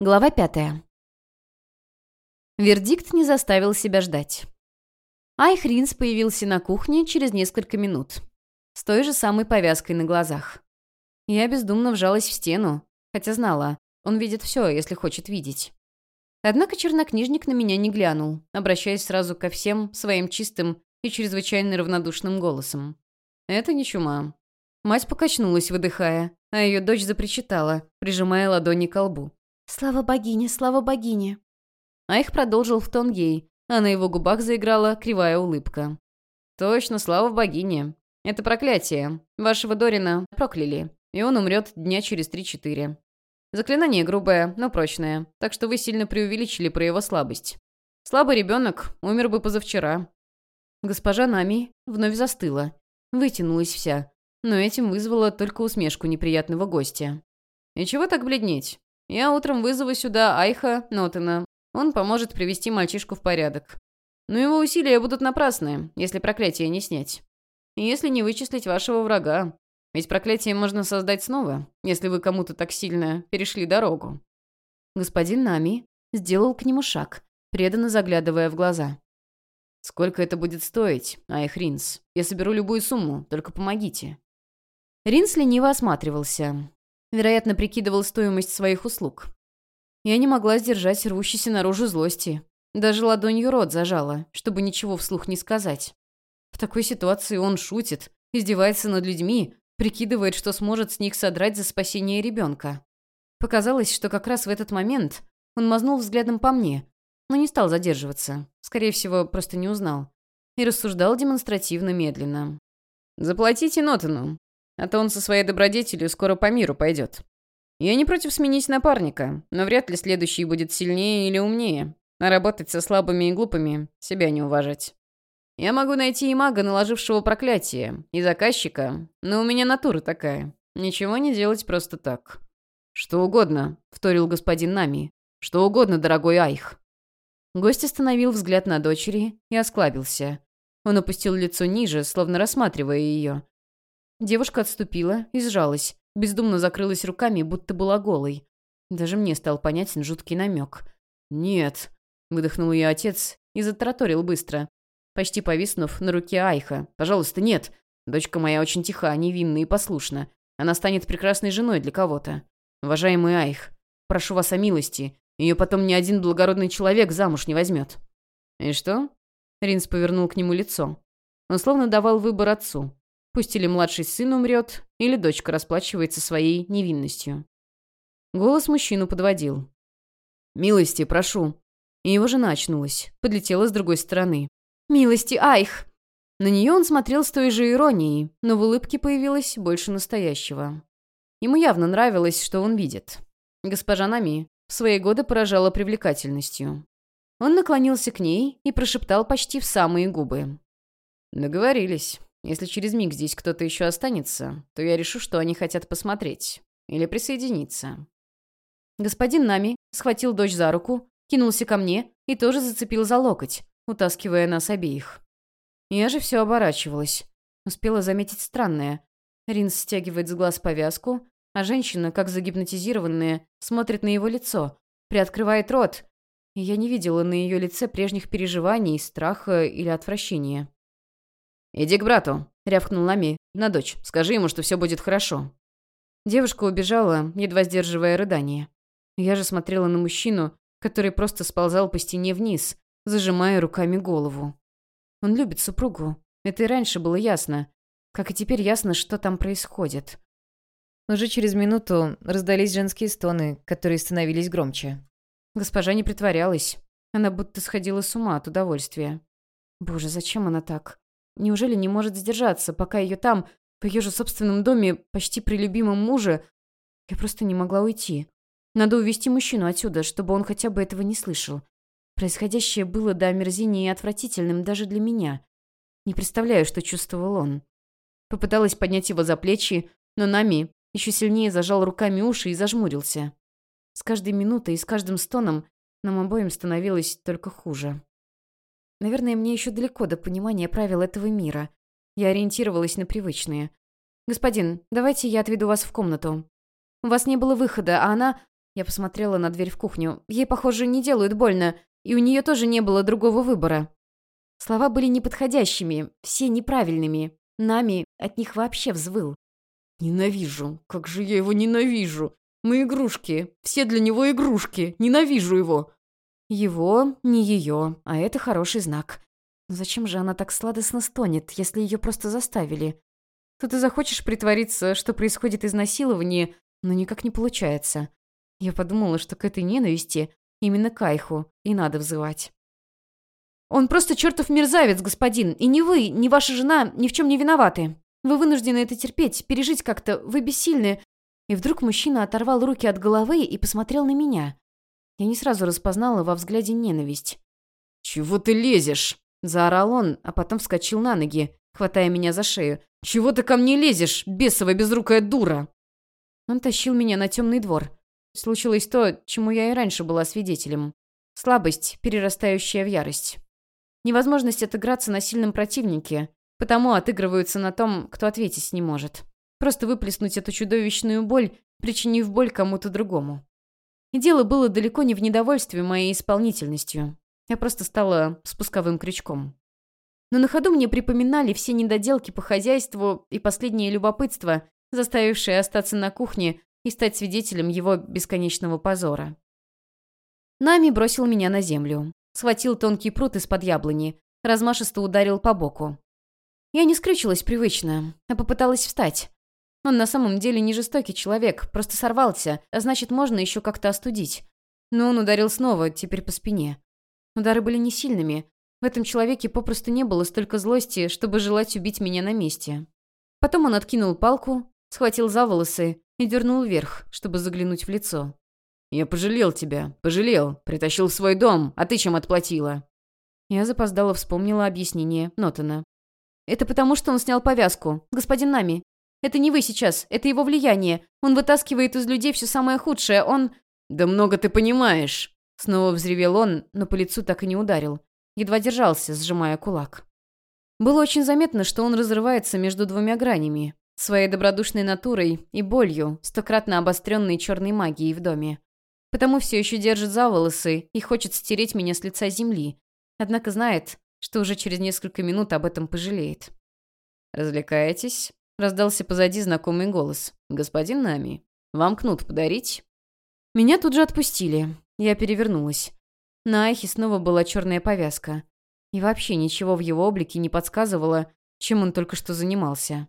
Глава пятая. Вердикт не заставил себя ждать. Айх Ринс появился на кухне через несколько минут. С той же самой повязкой на глазах. Я бездумно вжалась в стену, хотя знала, он видит все, если хочет видеть. Однако чернокнижник на меня не глянул, обращаясь сразу ко всем своим чистым и чрезвычайно равнодушным голосом. «Это не чума». Мать покачнулась, выдыхая, а ее дочь запричитала, прижимая ладони к лбу. «Слава богине, слава богине!» А их продолжил в тон ей, а на его губах заиграла кривая улыбка. «Точно, слава богине. Это проклятие. Вашего Дорина прокляли, и он умрет дня через три-четыре. Заклинание грубое, но прочное, так что вы сильно преувеличили про его слабость. Слабый ребенок умер бы позавчера». Госпожа Нами вновь застыла, вытянулась вся, но этим вызвала только усмешку неприятного гостя. «И чего так бледнеть? Я утром вызову сюда Айха Нотена. Он поможет привести мальчишку в порядок. Но его усилия будут напрасны, если проклятие не снять. И если не вычислить вашего врага. Ведь проклятие можно создать снова, если вы кому-то так сильно перешли дорогу. Господин Нами сделал к нему шаг, преданно заглядывая в глаза. «Сколько это будет стоить, Айх Ринс? Я соберу любую сумму, только помогите». Ринс лениво осматривался. Вероятно, прикидывал стоимость своих услуг. Я не могла сдержать рвущейся наружу злости. Даже ладонью рот зажала, чтобы ничего вслух не сказать. В такой ситуации он шутит, издевается над людьми, прикидывает, что сможет с них содрать за спасение ребенка. Показалось, что как раз в этот момент он мазнул взглядом по мне, но не стал задерживаться. Скорее всего, просто не узнал. И рассуждал демонстративно медленно. «Заплатите Нотану. А то он со своей добродетелью скоро по миру пойдет. Я не против сменить напарника, но вряд ли следующий будет сильнее или умнее. А работать со слабыми и глупыми — себя не уважать. Я могу найти и мага, наложившего проклятие, и заказчика, но у меня натура такая. Ничего не делать просто так. «Что угодно», — вторил господин Нами. «Что угодно, дорогой Айх». Гость остановил взгляд на дочери и осклабился. Он опустил лицо ниже, словно рассматривая ее, Девушка отступила и сжалась, бездумно закрылась руками, будто была голой. Даже мне стал понятен жуткий намек. «Нет», — выдохнул ее отец и затраторил быстро, почти повиснув на руке Айха. «Пожалуйста, нет. Дочка моя очень тиха, невинна и послушна. Она станет прекрасной женой для кого-то. Уважаемый Айх, прошу вас о милости. Ее потом ни один благородный человек замуж не возьмет». «И что?» Ринс повернул к нему лицо. Он словно давал выбор отцу. Пусть или младший сын умрет, или дочка расплачивается своей невинностью. Голос мужчину подводил. «Милости, прошу». И его жена очнулась, подлетела с другой стороны. «Милости, айх!» На нее он смотрел с той же иронией, но в улыбке появилось больше настоящего. Ему явно нравилось, что он видит. Госпожа Нами в свои годы поражала привлекательностью. Он наклонился к ней и прошептал почти в самые губы. «Договорились». Если через миг здесь кто-то еще останется, то я решу, что они хотят посмотреть. Или присоединиться. Господин Нами схватил дочь за руку, кинулся ко мне и тоже зацепил за локоть, утаскивая нас обеих. Я же все оборачивалась. Успела заметить странное. Ринс стягивает с глаз повязку, а женщина, как загипнотизированная, смотрит на его лицо, приоткрывает рот. Я не видела на ее лице прежних переживаний, страха или отвращения. «Иди к брату», — рявкнул Лами. «На дочь. Скажи ему, что все будет хорошо». Девушка убежала, едва сдерживая рыдание. Я же смотрела на мужчину, который просто сползал по стене вниз, зажимая руками голову. Он любит супругу. Это и раньше было ясно. Как и теперь ясно, что там происходит. Уже через минуту раздались женские стоны, которые становились громче. Госпожа не притворялась. Она будто сходила с ума от удовольствия. Боже, зачем она так? Неужели не может сдержаться, пока ее там, в ее же собственном доме, почти при любимом муже? Я просто не могла уйти. Надо увести мужчину отсюда, чтобы он хотя бы этого не слышал. Происходящее было до омерзения и отвратительным даже для меня. Не представляю, что чувствовал он. Попыталась поднять его за плечи, но Нами еще сильнее зажал руками уши и зажмурился. С каждой минутой и с каждым стоном нам обоим становилось только хуже. Наверное, мне еще далеко до понимания правил этого мира. Я ориентировалась на привычные. «Господин, давайте я отведу вас в комнату. У вас не было выхода, а она... Я посмотрела на дверь в кухню. Ей, похоже, не делают больно, и у нее тоже не было другого выбора. Слова были неподходящими, все неправильными. Нами от них вообще взвыл. «Ненавижу. Как же я его ненавижу. Мы игрушки. Все для него игрушки. Ненавижу его». Его, не ее, а это хороший знак. Но зачем же она так сладостно стонет, если ее просто заставили? То ты захочешь притвориться, что происходит изнасилование, но никак не получается. Я подумала, что к этой ненависти именно Кайху и надо взывать. «Он просто чертов мерзавец, господин, и ни вы, ни ваша жена ни в чем не виноваты. Вы вынуждены это терпеть, пережить как-то, вы бессильны». И вдруг мужчина оторвал руки от головы и посмотрел на меня. Я не сразу распознала во взгляде ненависть. «Чего ты лезешь?» – заорал он, а потом вскочил на ноги, хватая меня за шею. «Чего ты ко мне лезешь, бесовая безрукая дура?» Он тащил меня на темный двор. Случилось то, чему я и раньше была свидетелем. Слабость, перерастающая в ярость. Невозможность отыграться на сильном противнике, потому отыгрываются на том, кто ответить не может. Просто выплеснуть эту чудовищную боль, причинив боль кому-то другому. И дело было далеко не в недовольстве моей исполнительностью. Я просто стала спусковым крючком. Но на ходу мне припоминали все недоделки по хозяйству и последнее любопытство, заставившее остаться на кухне и стать свидетелем его бесконечного позора. Нами бросил меня на землю. Схватил тонкий прут из-под яблони, размашисто ударил по боку. Я не скрючилась привычно, а попыталась встать. Он на самом деле не жестокий человек, просто сорвался, а значит, можно еще как-то остудить. Но он ударил снова, теперь по спине. Удары были не сильными. В этом человеке попросту не было столько злости, чтобы желать убить меня на месте. Потом он откинул палку, схватил за волосы и дернул вверх, чтобы заглянуть в лицо. «Я пожалел тебя, пожалел, притащил в свой дом, а ты чем отплатила?» Я запоздала вспомнила объяснение Нотона. «Это потому, что он снял повязку. Господин Нами, это не вы сейчас, это его влияние. Он вытаскивает из людей все самое худшее, он...» «Да много ты понимаешь!» Снова взревел он, но по лицу так и не ударил. Едва держался, сжимая кулак. Было очень заметно, что он разрывается между двумя гранями. Своей добродушной натурой и болью, стократно обостренной черной магией в доме. Потому все еще держит за волосы и хочет стереть меня с лица земли. Однако знает, что уже через несколько минут об этом пожалеет. «Развлекаетесь?» — раздался позади знакомый голос. «Господин Нами, вам кнут подарить?» Меня тут же отпустили. Я перевернулась. На Айхе снова была черная повязка. И вообще ничего в его облике не подсказывало, чем он только что занимался.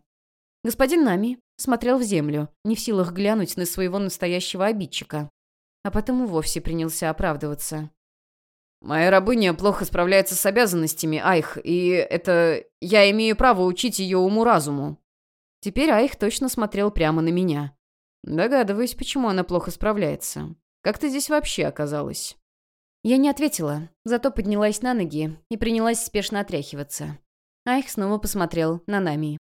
Господин Нами смотрел в землю, не в силах глянуть на своего настоящего обидчика а потом и вовсе принялся оправдываться. «Моя рабыня плохо справляется с обязанностями, Айх, и это... Я имею право учить ее уму-разуму». Теперь Айх точно смотрел прямо на меня. Догадываюсь, почему она плохо справляется. Как ты здесь вообще оказалась?» Я не ответила, зато поднялась на ноги и принялась спешно отряхиваться. Айх снова посмотрел на Нами.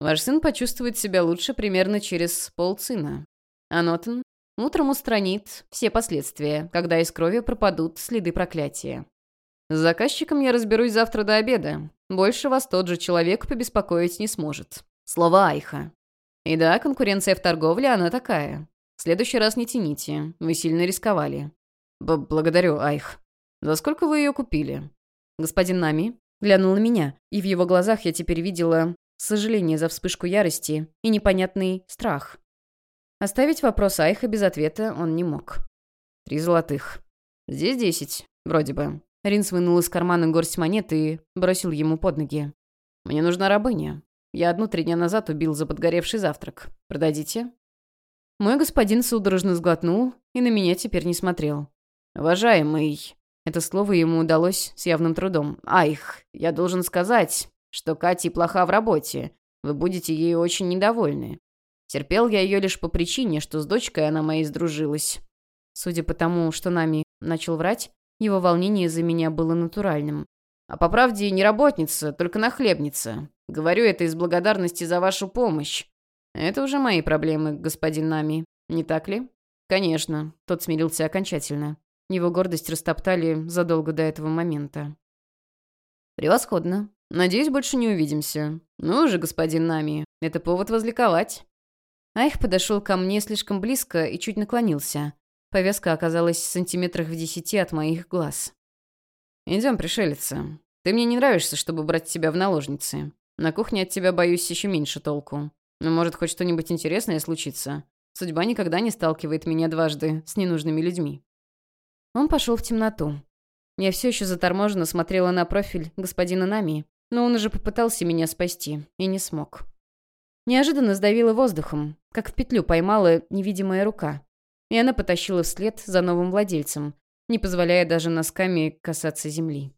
«Ваш сын почувствует себя лучше примерно через полцина. А Нотон Утром устранит все последствия, когда из крови пропадут следы проклятия. С заказчиком я разберусь завтра до обеда. Больше вас тот же человек побеспокоить не сможет. Слово Айха. И да, конкуренция в торговле, она такая. В следующий раз не тяните, вы сильно рисковали. Б Благодарю, Айх. За сколько вы ее купили? Господин Нами глянул на меня, и в его глазах я теперь видела сожаление за вспышку ярости и непонятный страх. Оставить вопрос Айха без ответа он не мог. «Три золотых. Здесь десять, вроде бы». Ринс вынул из кармана горсть монет и бросил ему под ноги. «Мне нужна рабыня. Я одну три дня назад убил за подгоревший завтрак. Продадите?» Мой господин судорожно сглотнул и на меня теперь не смотрел. «Уважаемый...» Это слово ему удалось с явным трудом. «Айх, я должен сказать, что Кати плоха в работе. Вы будете ей очень недовольны. Терпел я ее лишь по причине, что с дочкой она моей сдружилась. Судя по тому, что нами начал врать, его волнение за меня было натуральным. А по правде не работница, только нахлебница. Говорю это из благодарности за вашу помощь. Это уже мои проблемы, господин Нами, не так ли? Конечно, тот смирился окончательно. Его гордость растоптали задолго до этого момента. Превосходно. Надеюсь, больше не увидимся. Ну же, господин Нами, это повод возликовать. Айх подошел ко мне слишком близко и чуть наклонился. Повязка оказалась в сантиметрах в десяти от моих глаз. «Идем, пришелица. Ты мне не нравишься, чтобы брать тебя в наложницы. На кухне от тебя, боюсь, еще меньше толку. Но может, хоть что-нибудь интересное случится. Судьба никогда не сталкивает меня дважды с ненужными людьми». Он пошел в темноту. Я все еще заторможенно смотрела на профиль господина Нами, но он уже попытался меня спасти и не смог. Неожиданно сдавило воздухом, как в петлю поймала невидимая рука. И она потащила вслед за новым владельцем, не позволяя даже носками касаться земли.